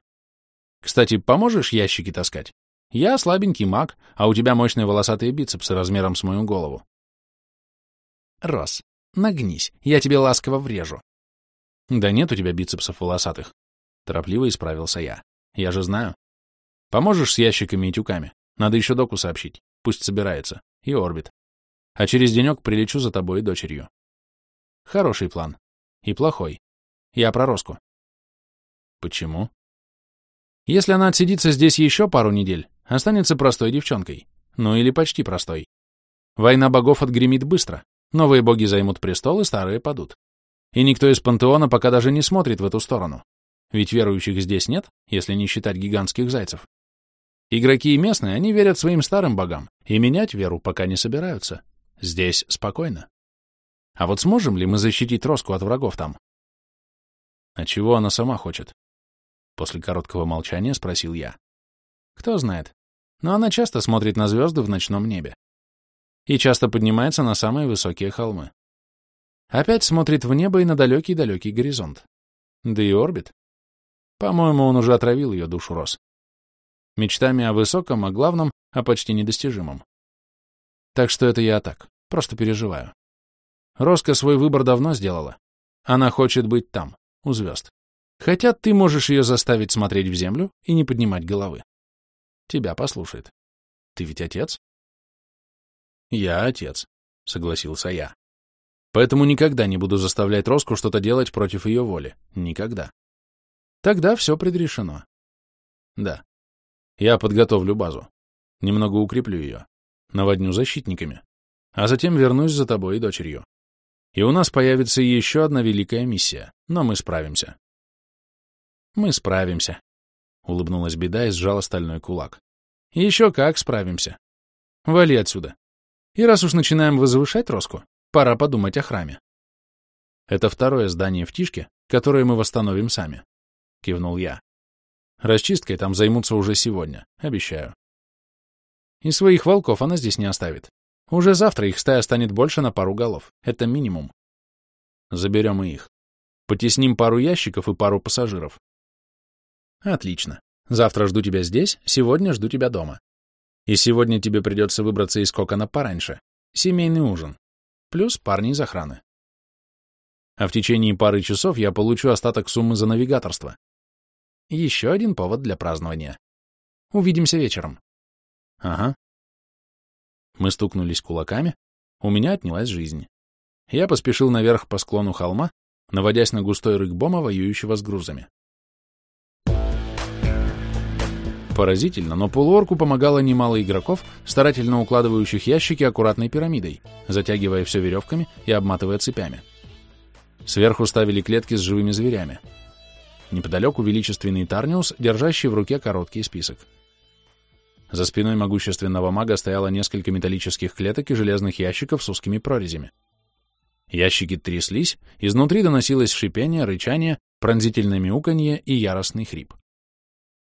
Кстати, поможешь ящики таскать? Я слабенький маг, а у тебя мощные волосатые бицепсы размером с мою голову». «Рос, Нагнись, я тебе ласково врежу. Да нет у тебя бицепсов волосатых. Торопливо исправился я. Я же знаю. Поможешь с ящиками и тюками? Надо еще доку сообщить. Пусть собирается. И орбит. А через денек прилечу за тобой и дочерью. Хороший план. И плохой. Я про Роску. Почему? Если она отсидится здесь еще пару недель, останется простой девчонкой. Ну или почти простой. Война богов отгремит быстро, Новые боги займут престол, и старые падут. И никто из пантеона пока даже не смотрит в эту сторону. Ведь верующих здесь нет, если не считать гигантских зайцев. Игроки и местные, они верят своим старым богам, и менять веру пока не собираются. Здесь спокойно. А вот сможем ли мы защитить Роску от врагов там? А чего она сама хочет? После короткого молчания спросил я. Кто знает. Но она часто смотрит на звезды в ночном небе. И часто поднимается на самые высокие холмы. Опять смотрит в небо и на далекий-далекий горизонт. Да и орбит. По-моему, он уже отравил ее душу Рос. Мечтами о высоком, о главном, о почти недостижимом. Так что это я так, просто переживаю. Роска свой выбор давно сделала. Она хочет быть там, у звезд. Хотя ты можешь ее заставить смотреть в землю и не поднимать головы. Тебя послушает. Ты ведь отец? Я отец, согласился я. Поэтому никогда не буду заставлять Роску что-то делать против ее воли. Никогда. Тогда все предрешено. Да. Я подготовлю базу. Немного укреплю ее. Наводню защитниками. А затем вернусь за тобой и дочерью. И у нас появится еще одна великая миссия, но мы справимся. Мы справимся, — улыбнулась беда и сжала стальной кулак. Еще как справимся. Вали отсюда. И раз уж начинаем возвышать Роску, пора подумать о храме. Это второе здание в Тишке, которое мы восстановим сами, — кивнул я. Расчисткой там займутся уже сегодня, обещаю. И своих волков она здесь не оставит. Уже завтра их стая станет больше на пару голов. Это минимум. Заберем и их. Потесним пару ящиков и пару пассажиров. Отлично. Завтра жду тебя здесь, сегодня жду тебя дома. И сегодня тебе придется выбраться из кокона пораньше. Семейный ужин. Плюс парни из охраны. А в течение пары часов я получу остаток суммы за навигаторство. Еще один повод для празднования. Увидимся вечером. Ага. Мы стукнулись кулаками, у меня отнялась жизнь. Я поспешил наверх по склону холма, наводясь на густой рык бома, воюющего с грузами. Поразительно, но полуорку помогало немало игроков, старательно укладывающих ящики аккуратной пирамидой, затягивая все веревками и обматывая цепями. Сверху ставили клетки с живыми зверями. Неподалеку величественный Тарниус, держащий в руке короткий список. За спиной могущественного мага стояло несколько металлических клеток и железных ящиков с узкими прорезями. Ящики тряслись, изнутри доносилось шипение, рычание, пронзительное мяуканье и яростный хрип.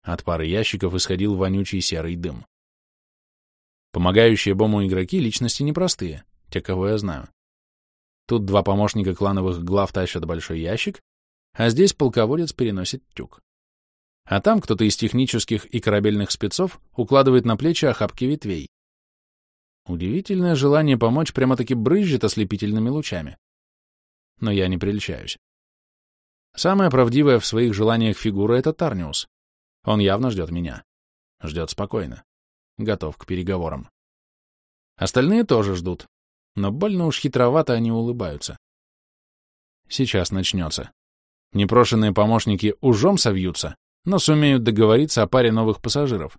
От пары ящиков исходил вонючий серый дым. Помогающие Бому игроки — личности непростые, те, кого я знаю. Тут два помощника клановых глав тащат большой ящик, а здесь полководец переносит тюк. А там кто-то из технических и корабельных спецов укладывает на плечи охапки ветвей. Удивительное желание помочь прямо-таки брызжет ослепительными лучами. Но я не прельщаюсь. Самая правдивая в своих желаниях фигура — это Тарниус. Он явно ждет меня. Ждет спокойно. Готов к переговорам. Остальные тоже ждут. Но больно уж хитровато они улыбаются. Сейчас начнется. Непрошенные помощники ужом совьются, но сумеют договориться о паре новых пассажиров,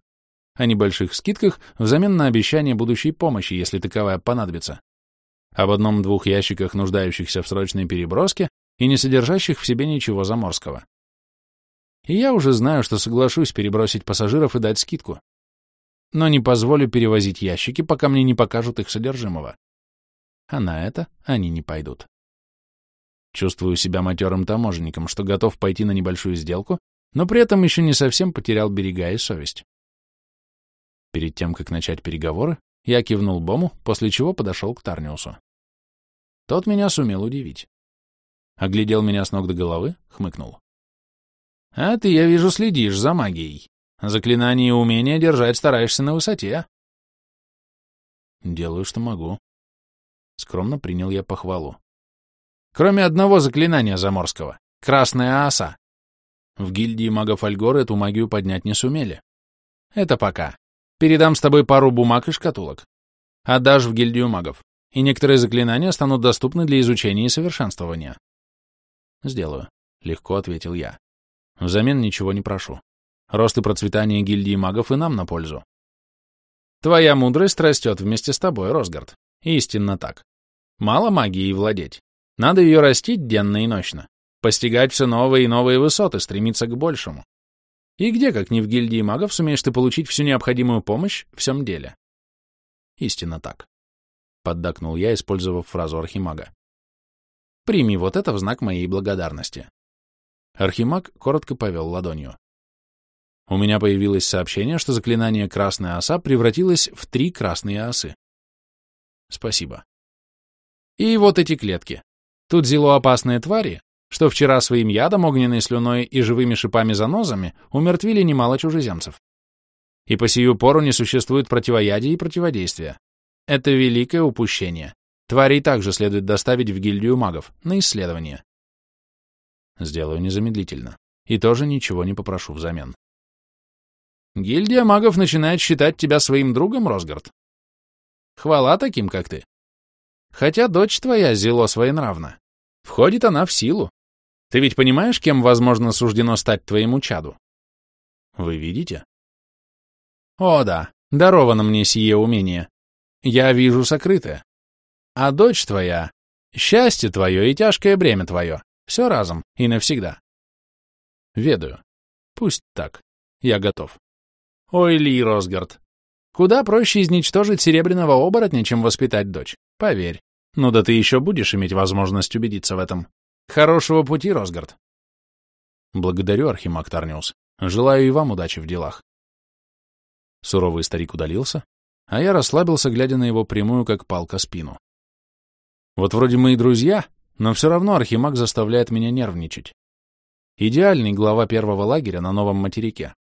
о небольших скидках взамен на обещание будущей помощи, если таковая понадобится, об одном-двух ящиках, нуждающихся в срочной переброске и не содержащих в себе ничего заморского. И я уже знаю, что соглашусь перебросить пассажиров и дать скидку. Но не позволю перевозить ящики, пока мне не покажут их содержимого. А на это они не пойдут. Чувствую себя матерым таможенником, что готов пойти на небольшую сделку, но при этом еще не совсем потерял берега и совесть. Перед тем, как начать переговоры, я кивнул Бому, после чего подошел к Тарниусу. Тот меня сумел удивить. Оглядел меня с ног до головы, хмыкнул. — А ты, я вижу, следишь за магией. Заклинание и умение держать стараешься на высоте. — Делаю, что могу. Скромно принял я похвалу. — Кроме одного заклинания заморского — красная оса. В гильдии магов Альгор эту магию поднять не сумели. Это пока. Передам с тобой пару бумаг и шкатулок. Отдашь в гильдию магов, и некоторые заклинания станут доступны для изучения и совершенствования. Сделаю, — легко ответил я. Взамен ничего не прошу. Рост и процветание гильдии магов и нам на пользу. Твоя мудрость растет вместе с тобой, Росгард. Истинно так. Мало магией владеть. Надо ее растить денно и ночно. Постигать все новые и новые высоты, стремиться к большему. И где, как ни в гильдии магов, сумеешь ты получить всю необходимую помощь в всем деле? Истинно так. Поддакнул я, использовав фразу архимага. Прими вот это в знак моей благодарности. Архимаг коротко повел ладонью. У меня появилось сообщение, что заклинание «Красная оса» превратилось в три красные осы. Спасибо. И вот эти клетки. Тут зело опасные твари, что вчера своим ядом, огненной слюной и живыми шипами-занозами умертвили немало чужеземцев. И по сию пору не существует противоядия и противодействия. Это великое упущение. Тварей также следует доставить в гильдию магов на исследование. Сделаю незамедлительно. И тоже ничего не попрошу взамен. Гильдия магов начинает считать тебя своим другом, Росгард. Хвала таким, как ты. Хотя дочь твоя зело своенравна. Входит она в силу. Ты ведь понимаешь, кем, возможно, суждено стать твоему чаду? Вы видите? О, да, даровано мне сие умение. Я вижу сокрытое. А дочь твоя, счастье твое и тяжкое бремя твое, все разом и навсегда. Ведаю. Пусть так. Я готов. Ой, Ли Росгард, куда проще изничтожить серебряного оборотня, чем воспитать дочь. Поверь. Ну да ты еще будешь иметь возможность убедиться в этом. Хорошего пути, Росгард. Благодарю, Архимаг Тарниус. Желаю и вам удачи в делах. Суровый старик удалился, а я расслабился, глядя на его прямую, как палка, спину. Вот вроде мы и друзья, но все равно Архимаг заставляет меня нервничать. Идеальный глава первого лагеря на новом материке.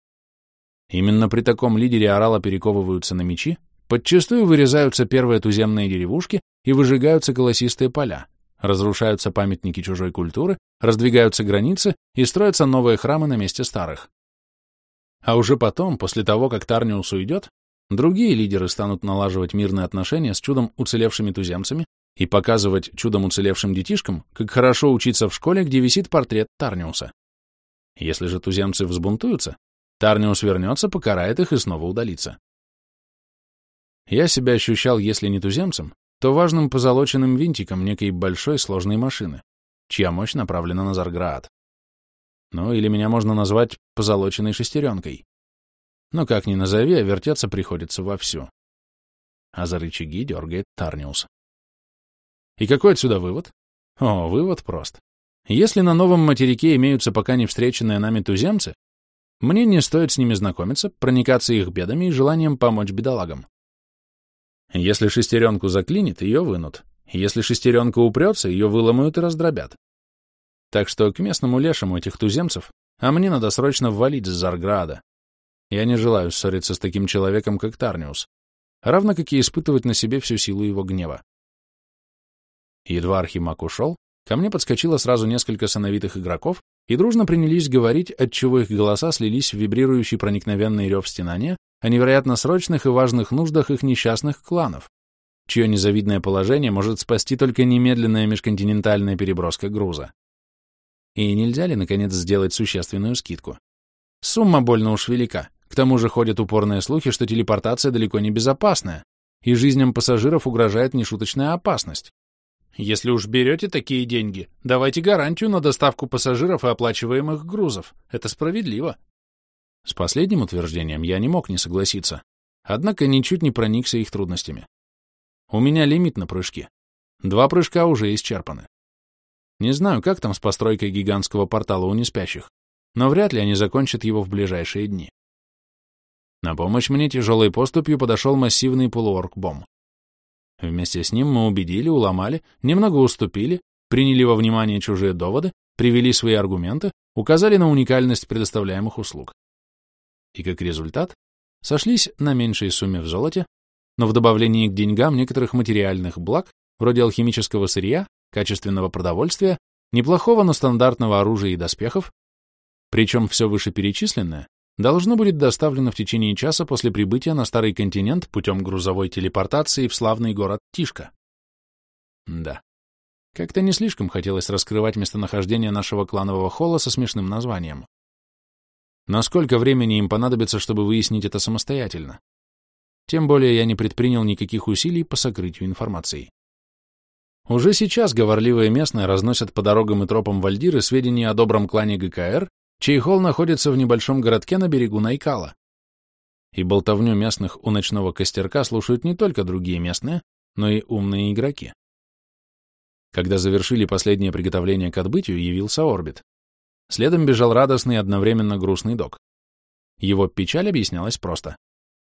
Именно при таком лидере орала перековываются на мечи, подчастую вырезаются первые туземные деревушки и выжигаются колосистые поля, разрушаются памятники чужой культуры, раздвигаются границы и строятся новые храмы на месте старых. А уже потом, после того, как Тарниус уйдет, другие лидеры станут налаживать мирные отношения с чудом уцелевшими туземцами и показывать чудом уцелевшим детишкам, как хорошо учиться в школе, где висит портрет Тарниуса. Если же туземцы взбунтуются, Тарниус вернется, покарает их и снова удалится. Я себя ощущал, если не туземцем, то важным позолоченным винтиком некой большой сложной машины, чья мощь направлена на Зарград. Ну, или меня можно назвать позолоченной шестеренкой. Но как ни назови, а вертеться приходится вовсю. А за рычаги дергает Тарниус. И какой отсюда вывод? О, вывод прост. Если на новом материке имеются пока не встреченные нами туземцы, мне не стоит с ними знакомиться, проникаться их бедами и желанием помочь бедолагам. Если шестеренку заклинит, ее вынут. Если шестеренка упрется, ее выломают и раздробят. Так что к местному лешему этих туземцев, а мне надо срочно ввалить с Зарграда. Я не желаю ссориться с таким человеком, как Тарниус, равно как и испытывать на себе всю силу его гнева. Едва Архимаг ушел, ко мне подскочило сразу несколько сановитых игроков и дружно принялись говорить, отчего их голоса слились в вибрирующий проникновенный рев стенания о невероятно срочных и важных нуждах их несчастных кланов, чье незавидное положение может спасти только немедленная межконтинентальная переброска груза. И нельзя ли, наконец, сделать существенную скидку? Сумма больно уж велика. К тому же ходят упорные слухи, что телепортация далеко не безопасная, и жизням пассажиров угрожает нешуточная опасность. Если уж берете такие деньги, давайте гарантию на доставку пассажиров и оплачиваемых грузов. Это справедливо. С последним утверждением я не мог не согласиться, однако ничуть не проникся их трудностями. У меня лимит на прыжки. Два прыжка уже исчерпаны. Не знаю, как там с постройкой гигантского портала у неспящих, но вряд ли они закончат его в ближайшие дни. На помощь мне тяжелой поступью подошел массивный полуорг-бом. Вместе с ним мы убедили, уломали, немного уступили, приняли во внимание чужие доводы, привели свои аргументы, указали на уникальность предоставляемых услуг и как результат сошлись на меньшей сумме в золоте, но в добавлении к деньгам некоторых материальных благ, вроде алхимического сырья, качественного продовольствия, неплохого, но стандартного оружия и доспехов, причем все вышеперечисленное должно будет доставлено в течение часа после прибытия на Старый континент путем грузовой телепортации в славный город Тишка. Да, как-то не слишком хотелось раскрывать местонахождение нашего кланового холла со смешным названием. Насколько времени им понадобится, чтобы выяснить это самостоятельно? Тем более я не предпринял никаких усилий по сокрытию информации. Уже сейчас говорливые местные разносят по дорогам и тропам Вальдиры сведения о добром клане ГКР, чей холл находится в небольшом городке на берегу Найкала. И болтовню местных у ночного костерка слушают не только другие местные, но и умные игроки. Когда завершили последнее приготовление к отбытию, явился Орбит. Следом бежал радостный и одновременно грустный док. Его печаль объяснялась просто.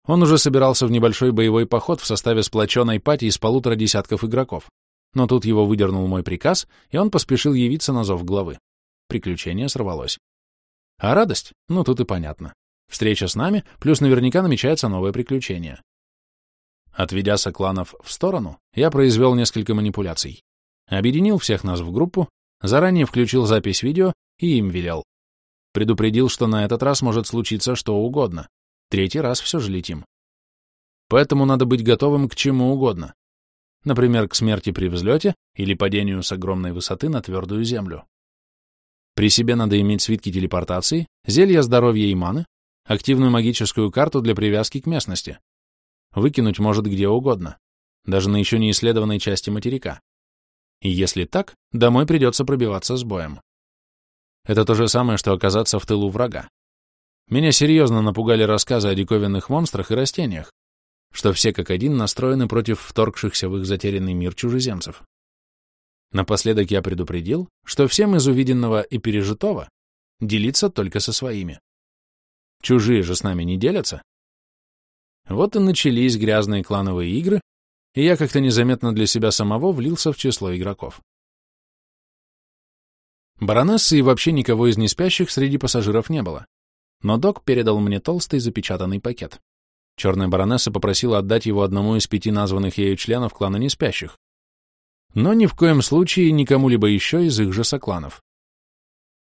Он уже собирался в небольшой боевой поход в составе сплоченной пати из полутора десятков игроков. Но тут его выдернул мой приказ, и он поспешил явиться на зов главы. Приключение сорвалось. А радость? Ну, тут и понятно. Встреча с нами, плюс наверняка намечается новое приключение. Отведя сокланов в сторону, я произвел несколько манипуляций. Объединил всех нас в группу, заранее включил запись видео и им велел. Предупредил, что на этот раз может случиться что угодно. Третий раз все же летим. Поэтому надо быть готовым к чему угодно. Например, к смерти при взлете или падению с огромной высоты на твердую землю. При себе надо иметь свитки телепортации, зелья здоровья и маны, активную магическую карту для привязки к местности. Выкинуть может где угодно, даже на еще не исследованной части материка. И если так, домой придется пробиваться с боем. Это то же самое, что оказаться в тылу врага. Меня серьезно напугали рассказы о диковинных монстрах и растениях, что все как один настроены против вторгшихся в их затерянный мир чужеземцев. Напоследок я предупредил, что всем из увиденного и пережитого делиться только со своими. Чужие же с нами не делятся. Вот и начались грязные клановые игры, и я как-то незаметно для себя самого влился в число игроков. Баронессы и вообще никого из неспящих среди пассажиров не было, но док передал мне толстый запечатанный пакет. Черная баронесса попросила отдать его одному из пяти названных ею членов клана неспящих, но ни в коем случае никому либо еще из их же сокланов.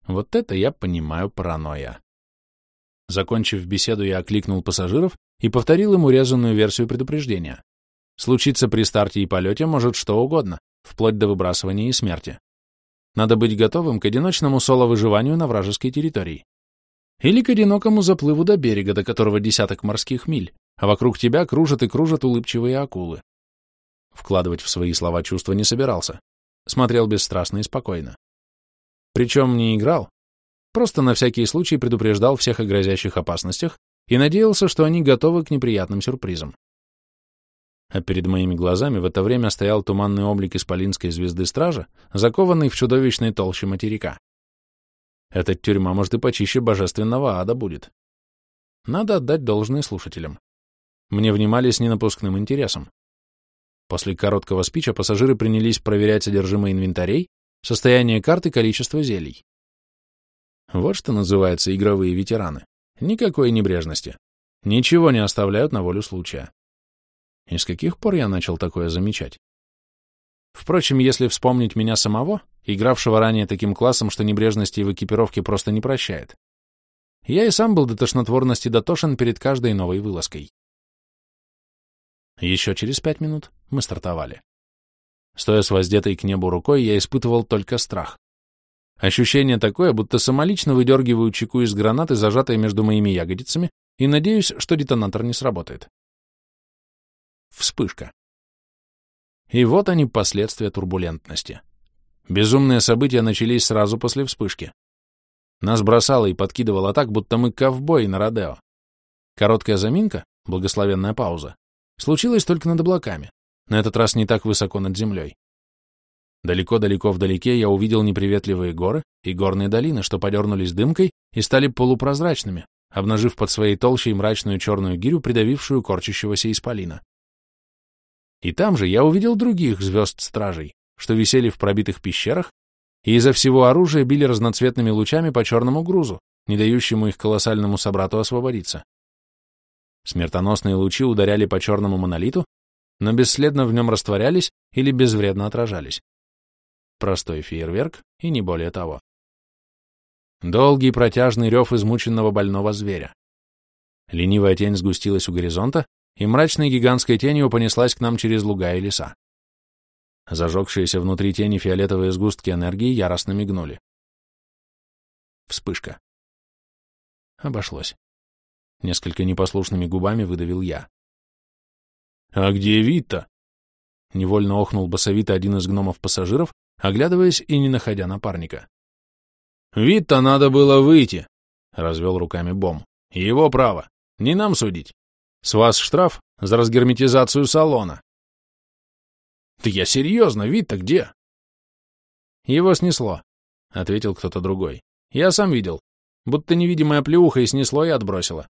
Вот это я понимаю паранойя. Закончив беседу, я окликнул пассажиров и повторил им урезанную версию предупреждения. Случиться при старте и полете может что угодно, вплоть до выбрасывания и смерти. Надо быть готовым к одиночному соло-выживанию на вражеской территории. Или к одинокому заплыву до берега, до которого десяток морских миль, а вокруг тебя кружат и кружат улыбчивые акулы. Вкладывать в свои слова чувства не собирался. Смотрел бесстрастно и спокойно. Причем не играл, просто на всякий случай предупреждал всех о грозящих опасностях и надеялся, что они готовы к неприятным сюрпризам. А перед моими глазами в это время стоял туманный облик исполинской звезды стража, закованный в чудовищной толще материка. Эта тюрьма, может, и почище божественного ада будет. Надо отдать должное слушателям. Мне внимали с ненапускным интересом. После короткого спича пассажиры принялись проверять содержимое инвентарей, состояние карты и количество зелий. Вот что называется игровые ветераны. Никакой небрежности. Ничего не оставляют на волю случая. И с каких пор я начал такое замечать? Впрочем, если вспомнить меня самого, игравшего ранее таким классом, что небрежности в экипировке просто не прощает, я и сам был до тошнотворности дотошен перед каждой новой вылазкой. Еще через пять минут мы стартовали. Стоя с воздетой к небу рукой, я испытывал только страх. Ощущение такое, будто самолично выдергиваю чеку из гранаты, зажатой между моими ягодицами, и надеюсь, что детонатор не сработает. Вспышка. И вот они последствия турбулентности. Безумные события начались сразу после вспышки. Нас бросало и подкидывало так, будто мы ковбои на Родео. Короткая заминка, благословенная пауза, случилась только над облаками, на этот раз не так высоко над землей. Далеко-далеко вдалеке я увидел неприветливые горы и горные долины, что подернулись дымкой и стали полупрозрачными, обнажив под своей толщей мрачную черную гирю, придавившую корчащегося исполина. И там же я увидел других звезд-стражей, что висели в пробитых пещерах и изо всего оружия били разноцветными лучами по черному грузу, не дающему их колоссальному собрату освободиться. Смертоносные лучи ударяли по черному монолиту, но бесследно в нем растворялись или безвредно отражались. Простой фейерверк и не более того. Долгий протяжный рев измученного больного зверя. Ленивая тень сгустилась у горизонта, и мрачной гигантской тенью понеслась к нам через луга и леса. Зажегшиеся внутри тени фиолетовые сгустки энергии яростно мигнули. Вспышка. Обошлось. Несколько непослушными губами выдавил я. «А где Вита?» Невольно охнул басовито один из гномов-пассажиров, оглядываясь и не находя напарника. «Вид-то надо было выйти», — развел руками Бом. «Его право. Не нам судить. С вас штраф за разгерметизацию салона». «Да я серьезно, вид-то где?» «Его снесло», — ответил кто-то другой. «Я сам видел. Будто невидимая плюха и снесло и отбросило.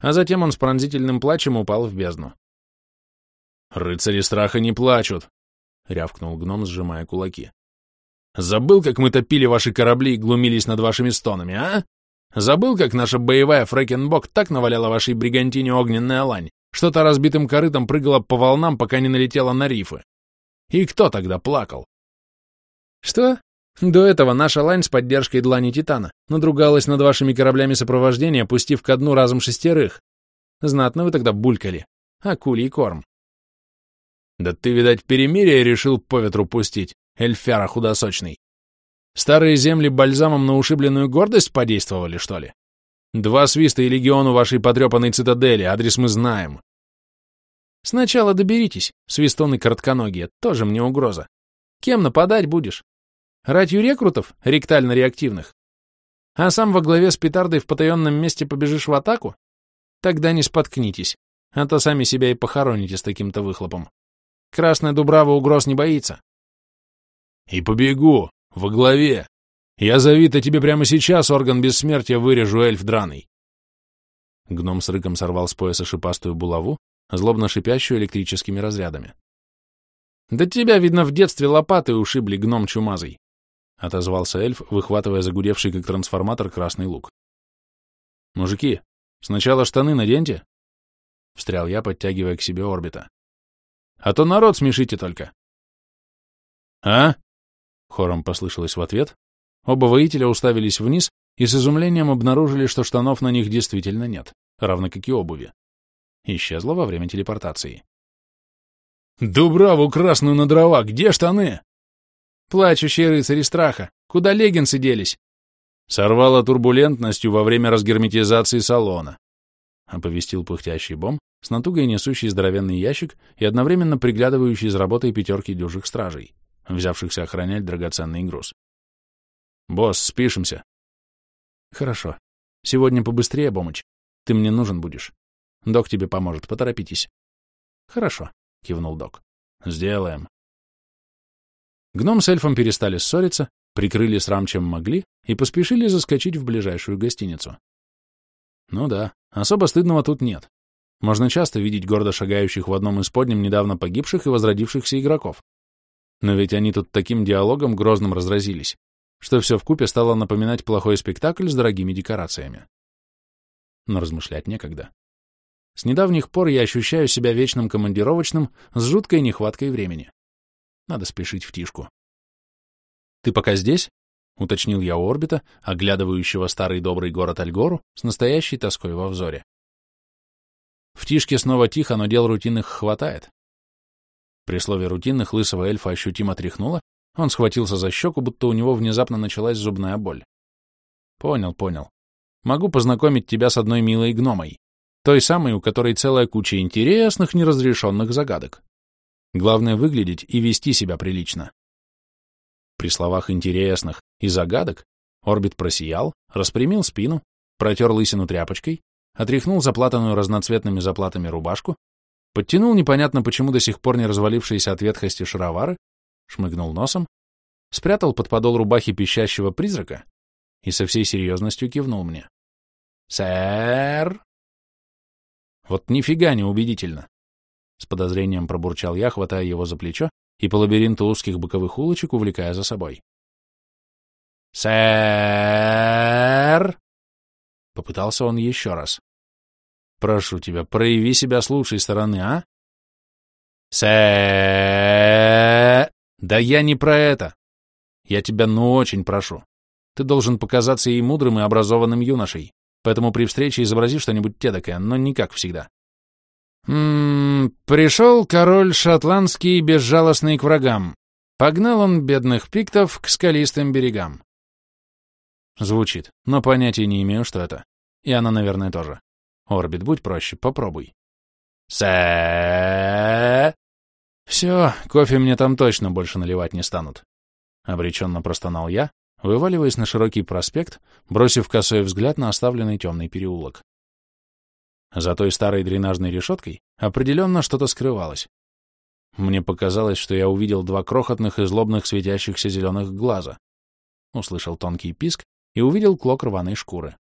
А затем он с пронзительным плачем упал в бездну. «Рыцари страха не плачут», — рявкнул гном, сжимая кулаки. «Забыл, как мы топили ваши корабли и глумились над вашими стонами, а? Забыл, как наша боевая Фрэкенбок так наваляла вашей бригантине огненная лань, что-то разбитым корытом прыгала по волнам, пока не налетела на рифы? И кто тогда плакал?» «Что? До этого наша лань с поддержкой длани Титана надругалась над вашими кораблями сопровождения, пустив ко дну разом шестерых. Знатно вы тогда булькали. Акулий корм. Да ты, видать, перемирие решил по ветру пустить, эльфяра худосочный. Старые земли бальзамом на ушибленную гордость подействовали, что ли? Два свиста и легиону вашей потрепанной цитадели, адрес мы знаем. Сначала доберитесь, свистоны коротконогие, тоже мне угроза. Кем нападать будешь? Ратью рекрутов, ректально-реактивных? А сам во главе с петардой в потаенном месте побежишь в атаку? Тогда не споткнитесь, а то сами себя и похороните с таким-то выхлопом. Красная Дубрава угроз не боится. И побегу, во главе. Я завид-то тебе прямо сейчас орган бессмертия вырежу, эльф драный. Гном с рыком сорвал с пояса шипастую булаву, злобно шипящую электрическими разрядами. «Да тебя, видно, в детстве лопатой ушибли, гном чумазый», — отозвался эльф, выхватывая загудевший, как трансформатор, красный лук. «Мужики, сначала штаны наденьте», — встрял я, подтягивая к себе орбита. А то народ смешите только. А? Хором послышалось в ответ. Оба воителя уставились вниз и с изумлением обнаружили, что штанов на них действительно нет, равно как и обуви. Исчезла во время телепортации. «Дубраву красную на дрова! Где штаны?» «Плачущие рыцари страха! Куда леггинсы делись?» Сорвала турбулентностью во время разгерметизации салона. Оповестил пыхтящий бом, с натугой несущий здоровенный ящик и одновременно приглядывающий за работой пятерки дюжих стражей, взявшихся охранять драгоценный груз. «Босс, спишемся». «Хорошо. Сегодня побыстрее, Бомыч. Ты мне нужен будешь. Док тебе поможет, поторопитесь». «Хорошо», — кивнул док. «Сделаем». Гном с эльфом перестали ссориться, прикрыли срам чем могли и поспешили заскочить в ближайшую гостиницу. Ну да, особо стыдного тут нет. Можно часто видеть гордо шагающих в одном из подням недавно погибших и возродившихся игроков. Но ведь они тут таким диалогом грозным разразились, что все вкупе стало напоминать плохой спектакль с дорогими декорациями. Но размышлять некогда. С недавних пор я ощущаю себя вечным командировочным с жуткой нехваткой времени. Надо спешить в тишку. «Ты пока здесь?» — уточнил я у орбита, оглядывающего старый добрый город Альгору с настоящей тоской во взоре. В тишке снова тихо, но дел рутинных хватает. При слове рутинных лысого эльфа ощутимо тряхнуло, он схватился за щеку, будто у него внезапно началась зубная боль. Понял, понял. Могу познакомить тебя с одной милой гномой. Той самой, у которой целая куча интересных неразрешенных загадок. Главное выглядеть и вести себя прилично. При словах «интересных» и «загадок» Орбит просиял, распрямил спину, протер лысину тряпочкой, отряхнул заплатанную разноцветными заплатами рубашку, подтянул непонятно почему до сих пор не развалившиеся от ветхости шаровары, шмыгнул носом, спрятал под подол рубахи пищащего призрака и со всей серьезностью кивнул мне. «Сэр!» «Вот нифига не убедительно!» С подозрением пробурчал я, хватая его за плечо и по лабиринту узких боковых улочек увлекая за собой. «Сэр!» Попытался он еще раз. Прошу тебя, прояви себя с лучшей стороны, а? Сэ... Да я не про это. Я тебя ну очень прошу. Ты должен показаться и мудрым, и образованным юношей, поэтому при встрече изобрази что-нибудь тедокое, но не как всегда. Ммм, пришел король шотландский безжалостный к врагам. Погнал он бедных пиктов к скалистым берегам. Звучит, но понятия не имею, что это. И она, наверное, тоже. Орбит, будь проще, попробуй. Сэ. Все, кофе мне там точно больше наливать не станут. Обреченно простонал я, вываливаясь на широкий проспект, бросив косой взгляд на оставленный темный переулок. За той старой дренажной решеткой определенно что-то скрывалось. Мне показалось, что я увидел два крохотных и злобных светящихся зеленых глаза. Услышал тонкий писк и увидел клок рваной шкуры.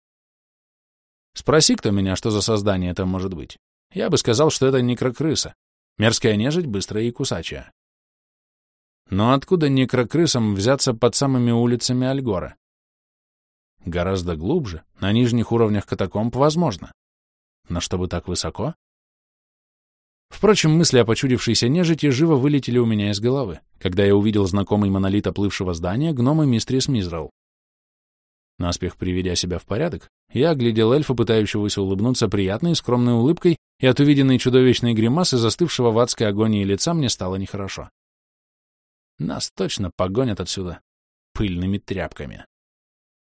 Спроси кто меня, что за создание это может быть. Я бы сказал, что это некрокрыса. Мерзкая нежить, быстрая и кусачая. Но откуда некрокрысам взяться под самыми улицами Альгора? Гораздо глубже, на нижних уровнях катакомб, возможно. Но чтобы так высоко? Впрочем, мысли о почудившейся нежити живо вылетели у меня из головы, когда я увидел знакомый монолит оплывшего здания гнома Мистрис Мизрал. Наспех приведя себя в порядок, я оглядел эльфа, пытающегося улыбнуться приятной скромной улыбкой, и от увиденной чудовищной гримасы, застывшего в адской агонии лица, мне стало нехорошо. Нас точно погонят отсюда пыльными тряпками.